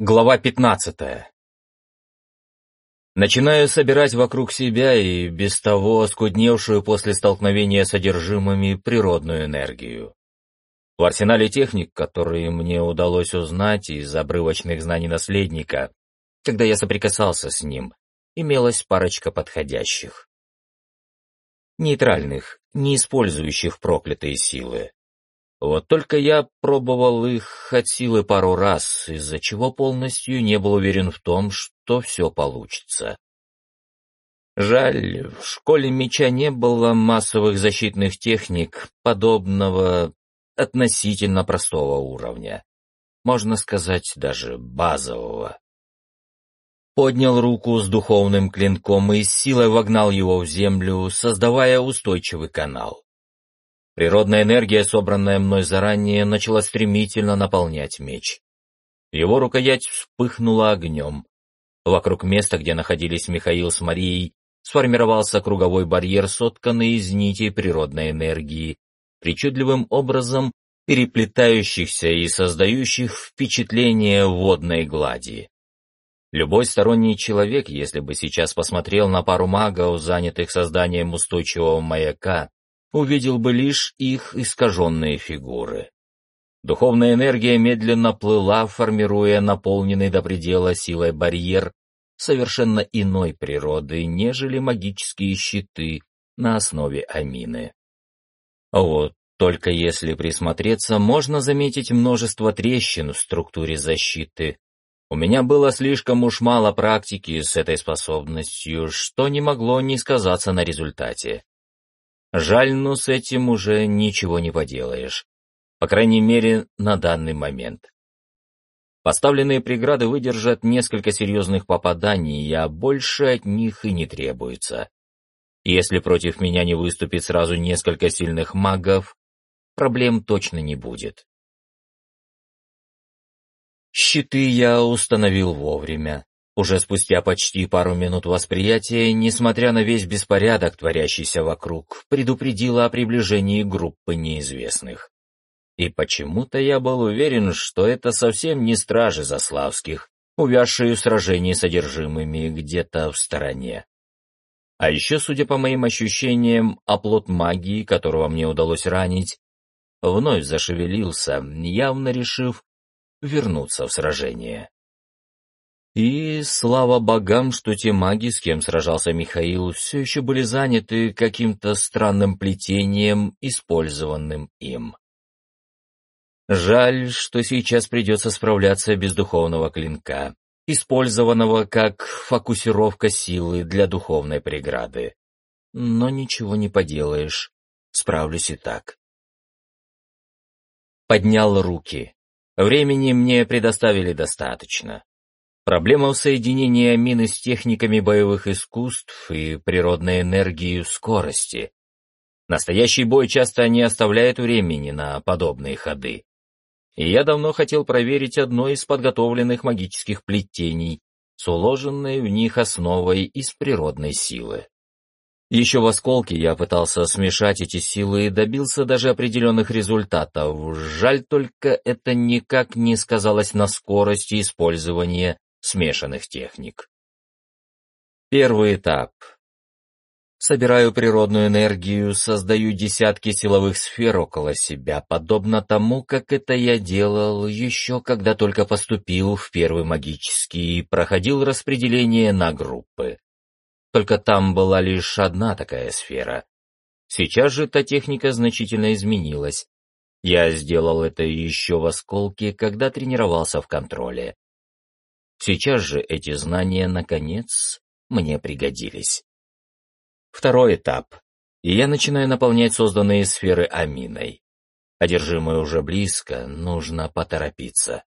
Глава 15. Начинаю собирать вокруг себя и без того оскудневшую после столкновения с содержимыми природную энергию. В арсенале техник, которые мне удалось узнать из обрывочных знаний наследника, когда я соприкасался с ним, имелась парочка подходящих. Нейтральных, не использующих проклятые силы. Вот только я пробовал их от силы пару раз, из-за чего полностью не был уверен в том, что все получится. Жаль, в школе меча не было массовых защитных техник, подобного относительно простого уровня. Можно сказать, даже базового. Поднял руку с духовным клинком и силой вогнал его в землю, создавая устойчивый канал. Природная энергия, собранная мной заранее, начала стремительно наполнять меч. Его рукоять вспыхнула огнем. Вокруг места, где находились Михаил с Марией, сформировался круговой барьер, сотканный из нитей природной энергии, причудливым образом переплетающихся и создающих впечатление водной глади. Любой сторонний человек, если бы сейчас посмотрел на пару магов, занятых созданием устойчивого маяка, увидел бы лишь их искаженные фигуры. Духовная энергия медленно плыла, формируя наполненный до предела силой барьер совершенно иной природы, нежели магические щиты на основе амины. Вот только если присмотреться, можно заметить множество трещин в структуре защиты. У меня было слишком уж мало практики с этой способностью, что не могло не сказаться на результате. Жаль, но с этим уже ничего не поделаешь. По крайней мере, на данный момент. Поставленные преграды выдержат несколько серьезных попаданий, а больше от них и не требуется. Если против меня не выступит сразу несколько сильных магов, проблем точно не будет. Щиты я установил вовремя. Уже спустя почти пару минут восприятия, несмотря на весь беспорядок, творящийся вокруг, предупредило о приближении группы неизвестных. И почему-то я был уверен, что это совсем не стражи Заславских, увязшие в сражении содержимыми где-то в стороне. А еще, судя по моим ощущениям, оплот магии, которого мне удалось ранить, вновь зашевелился, явно решив вернуться в сражение. И слава богам, что те маги, с кем сражался Михаил, все еще были заняты каким-то странным плетением, использованным им. Жаль, что сейчас придется справляться без духовного клинка, использованного как фокусировка силы для духовной преграды. Но ничего не поделаешь, справлюсь и так. Поднял руки. Времени мне предоставили достаточно. Проблема в соединении с техниками боевых искусств и природной энергией скорости. Настоящий бой часто не оставляет времени на подобные ходы. И я давно хотел проверить одно из подготовленных магических плетений с уложенной в них основой из природной силы. Еще в осколке я пытался смешать эти силы и добился даже определенных результатов. Жаль только это никак не сказалось на скорости использования смешанных техник. Первый этап. Собираю природную энергию, создаю десятки силовых сфер около себя, подобно тому, как это я делал еще когда только поступил в первый магический и проходил распределение на группы. Только там была лишь одна такая сфера. Сейчас же эта техника значительно изменилась. Я сделал это еще в осколке, когда тренировался в контроле. Сейчас же эти знания, наконец, мне пригодились. Второй этап. И я начинаю наполнять созданные сферы аминой. Одержимое уже близко, нужно поторопиться.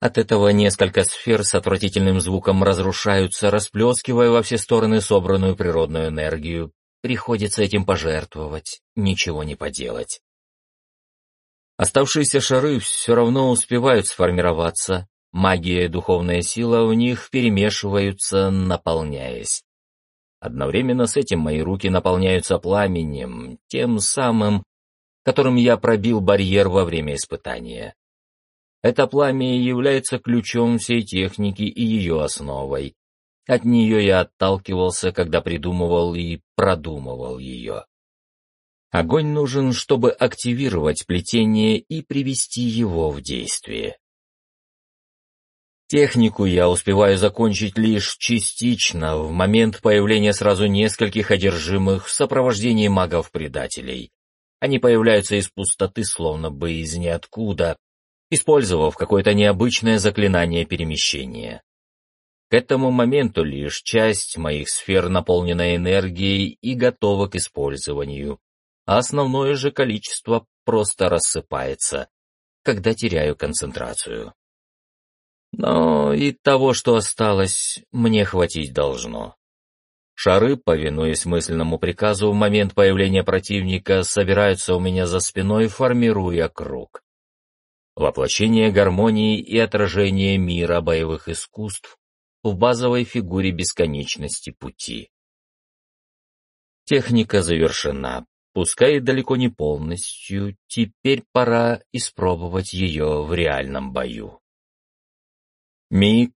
От этого несколько сфер с отвратительным звуком разрушаются, расплескивая во все стороны собранную природную энергию. Приходится этим пожертвовать, ничего не поделать. Оставшиеся шары все равно успевают сформироваться, Магия и духовная сила в них перемешиваются, наполняясь. Одновременно с этим мои руки наполняются пламенем, тем самым, которым я пробил барьер во время испытания. Это пламя является ключом всей техники и ее основой. От нее я отталкивался, когда придумывал и продумывал ее. Огонь нужен, чтобы активировать плетение и привести его в действие. Технику я успеваю закончить лишь частично, в момент появления сразу нескольких одержимых в сопровождении магов-предателей. Они появляются из пустоты, словно бы из ниоткуда, использовав какое-то необычное заклинание перемещения. К этому моменту лишь часть моих сфер наполнена энергией и готова к использованию, а основное же количество просто рассыпается, когда теряю концентрацию. Но и того, что осталось, мне хватить должно. Шары, повинуясь мысленному приказу, в момент появления противника собираются у меня за спиной, формируя круг. Воплощение гармонии и отражение мира боевых искусств в базовой фигуре бесконечности пути. Техника завершена, пускай далеко не полностью, теперь пора испробовать ее в реальном бою. Миг,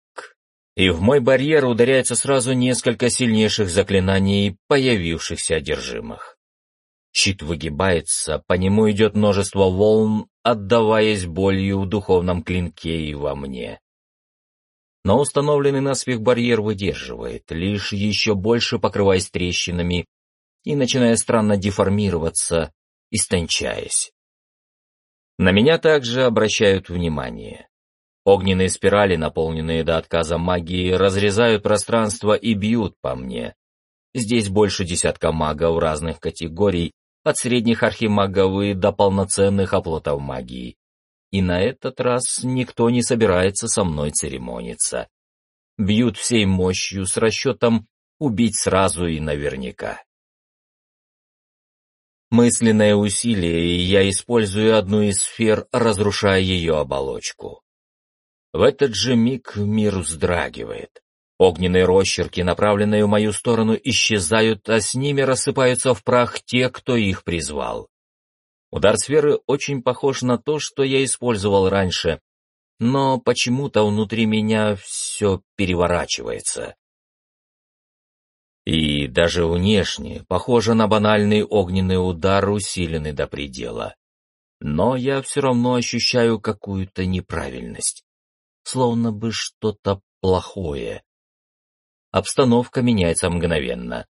и в мой барьер ударяется сразу несколько сильнейших заклинаний, появившихся одержимых. Щит выгибается, по нему идет множество волн, отдаваясь болью в духовном клинке и во мне. Но установленный наспех барьер выдерживает, лишь еще больше покрываясь трещинами и начиная странно деформироваться, истончаясь. На меня также обращают внимание. Огненные спирали, наполненные до отказа магии, разрезают пространство и бьют по мне. Здесь больше десятка магов разных категорий, от средних архимагов и до полноценных оплотов магии. И на этот раз никто не собирается со мной церемониться. Бьют всей мощью с расчетом убить сразу и наверняка. Мысленное усилие, я использую одну из сфер, разрушая ее оболочку. В этот же миг мир вздрагивает. Огненные росчерки, направленные в мою сторону, исчезают, а с ними рассыпаются в прах те, кто их призвал. Удар сферы очень похож на то, что я использовал раньше, но почему-то внутри меня все переворачивается. И даже внешне похоже на банальный огненный удар, усиленный до предела. Но я все равно ощущаю какую-то неправильность словно бы что-то плохое. Обстановка меняется мгновенно.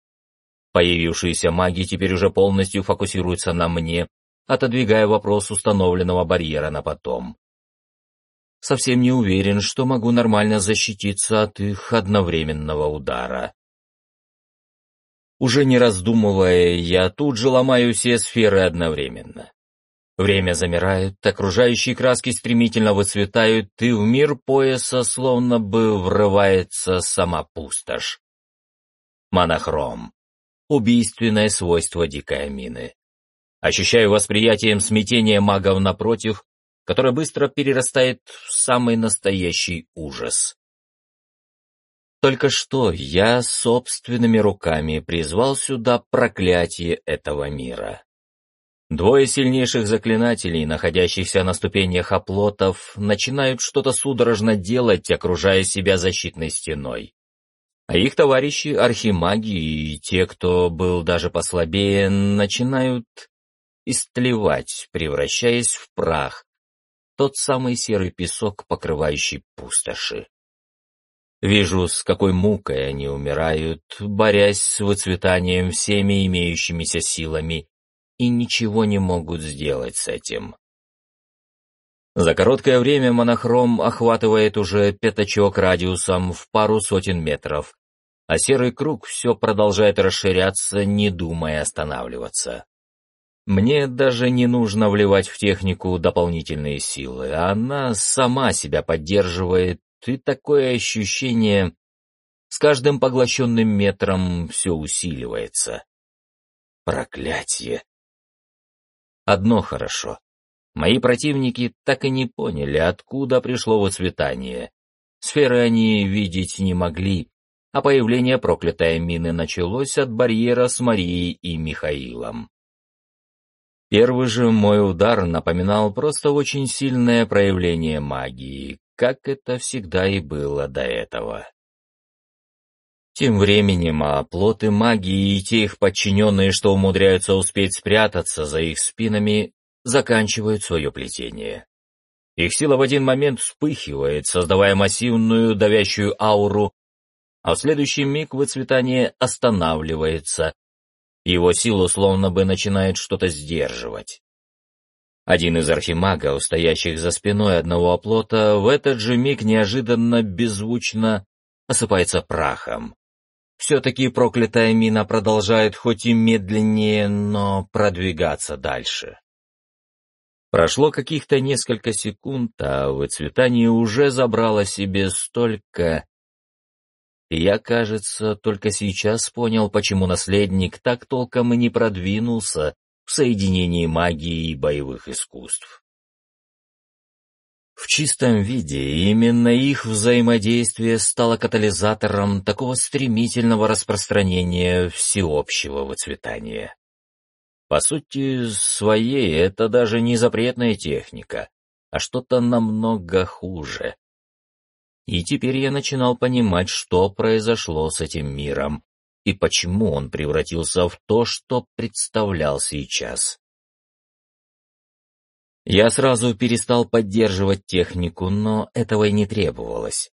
Появившиеся маги теперь уже полностью фокусируются на мне, отодвигая вопрос установленного барьера на потом. Совсем не уверен, что могу нормально защититься от их одновременного удара. Уже не раздумывая, я тут же ломаю все сферы одновременно. Время замирает, окружающие краски стремительно выцветают, и в мир пояса словно бы врывается сама пустошь. Монохром. Убийственное свойство дикой мины. Ощущаю восприятием смятения магов напротив, которое быстро перерастает в самый настоящий ужас. Только что я собственными руками призвал сюда проклятие этого мира. Двое сильнейших заклинателей, находящихся на ступенях оплотов, начинают что-то судорожно делать, окружая себя защитной стеной. А их товарищи, архимаги и те, кто был даже послабее, начинают истлевать, превращаясь в прах, тот самый серый песок, покрывающий пустоши. Вижу, с какой мукой они умирают, борясь с выцветанием всеми имеющимися силами, и ничего не могут сделать с этим. За короткое время монохром охватывает уже пятачок радиусом в пару сотен метров, а серый круг все продолжает расширяться, не думая останавливаться. Мне даже не нужно вливать в технику дополнительные силы, она сама себя поддерживает, и такое ощущение с каждым поглощенным метром все усиливается. Проклятие! Одно хорошо. Мои противники так и не поняли, откуда пришло выцветание. Сферы они видеть не могли, а появление проклятой мины началось от барьера с Марией и Михаилом. Первый же мой удар напоминал просто очень сильное проявление магии, как это всегда и было до этого. Тем временем оплоты магии и те их подчиненные, что умудряются успеть спрятаться за их спинами, заканчивают свое плетение. Их сила в один момент вспыхивает, создавая массивную давящую ауру, а в следующий миг выцветание останавливается, его силу словно бы начинает что-то сдерживать. Один из архимагов, стоящих за спиной одного оплота, в этот же миг неожиданно беззвучно осыпается прахом. Все-таки проклятая мина продолжает хоть и медленнее, но продвигаться дальше. Прошло каких-то несколько секунд, а выцветание уже забрало себе столько... И я, кажется, только сейчас понял, почему наследник так толком и не продвинулся в соединении магии и боевых искусств. В чистом виде именно их взаимодействие стало катализатором такого стремительного распространения всеобщего выцветания. По сути своей это даже не запретная техника, а что-то намного хуже. И теперь я начинал понимать, что произошло с этим миром и почему он превратился в то, что представлял сейчас. Я сразу перестал поддерживать технику, но этого и не требовалось.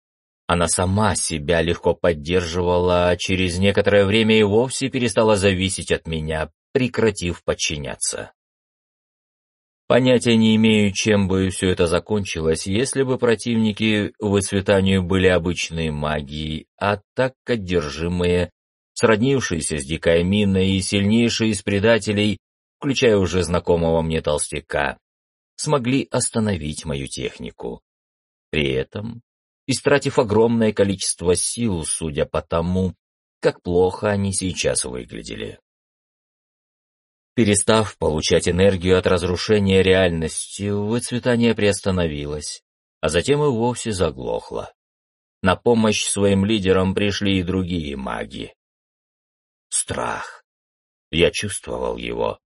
Она сама себя легко поддерживала, а через некоторое время и вовсе перестала зависеть от меня, прекратив подчиняться. Понятия не имею, чем бы все это закончилось, если бы противники выцветанию были обычные магии, а так одержимые, сроднившиеся с дикой миной и сильнейшие из предателей, включая уже знакомого мне толстяка, смогли остановить мою технику. При этом, истратив огромное количество сил, судя по тому, как плохо они сейчас выглядели. Перестав получать энергию от разрушения реальности, выцветание приостановилось, а затем и вовсе заглохло. На помощь своим лидерам пришли и другие маги. Страх. Я чувствовал его.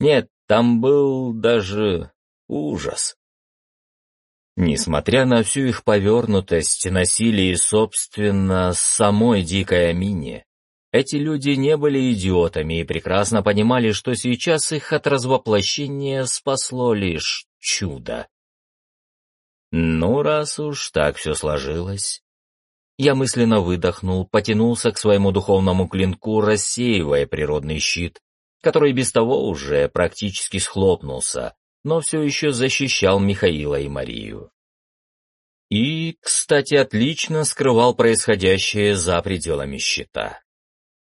Нет, там был даже ужас. Несмотря на всю их повернутость, насилие и, собственно, самой дикой Амине, эти люди не были идиотами и прекрасно понимали, что сейчас их от развоплощения спасло лишь чудо. Ну, раз уж так все сложилось. Я мысленно выдохнул, потянулся к своему духовному клинку, рассеивая природный щит, который без того уже практически схлопнулся, но все еще защищал Михаила и Марию. И, кстати, отлично скрывал происходящее за пределами щита.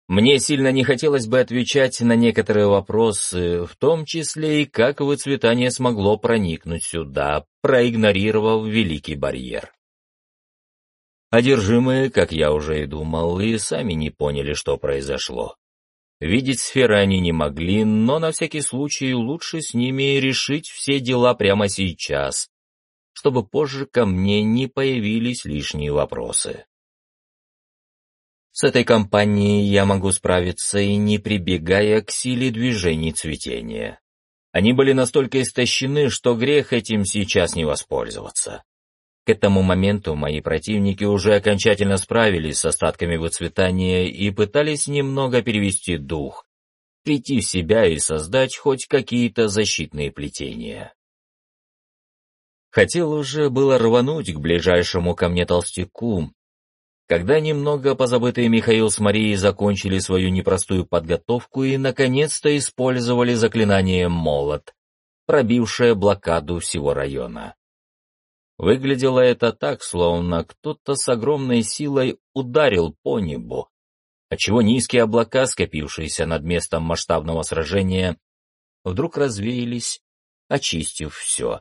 Мне сильно не хотелось бы отвечать на некоторые вопросы, в том числе и как выцветание смогло проникнуть сюда, проигнорировав Великий барьер. Одержимые, как я уже и думал, и сами не поняли, что произошло. Видеть сферы они не могли, но на всякий случай лучше с ними решить все дела прямо сейчас, чтобы позже ко мне не появились лишние вопросы. С этой компанией я могу справиться и не прибегая к силе движений цветения. Они были настолько истощены, что грех этим сейчас не воспользоваться. К этому моменту мои противники уже окончательно справились с остатками выцветания и пытались немного перевести дух, прийти в себя и создать хоть какие-то защитные плетения. Хотел уже было рвануть к ближайшему ко мне толстяку, когда немного позабытые Михаил с Марией закончили свою непростую подготовку и наконец-то использовали заклинание «Молот», пробившее блокаду всего района. Выглядело это так, словно кто-то с огромной силой ударил по небу, отчего низкие облака, скопившиеся над местом масштабного сражения, вдруг развеялись, очистив все.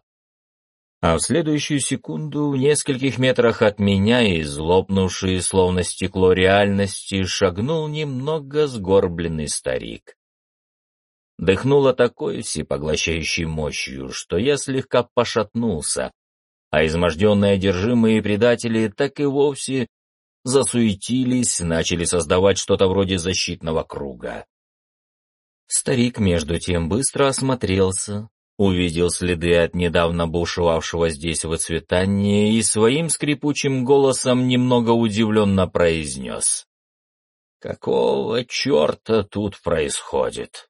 А в следующую секунду в нескольких метрах от меня, излопнувший словно стекло реальности, шагнул немного сгорбленный старик. Дыхнуло такой всепоглощающей мощью, что я слегка пошатнулся, а изможденные одержимые предатели так и вовсе засуетились, начали создавать что-то вроде защитного круга. Старик, между тем, быстро осмотрелся, увидел следы от недавно бушевавшего здесь выцветания и своим скрипучим голосом немного удивленно произнес. «Какого черта тут происходит?»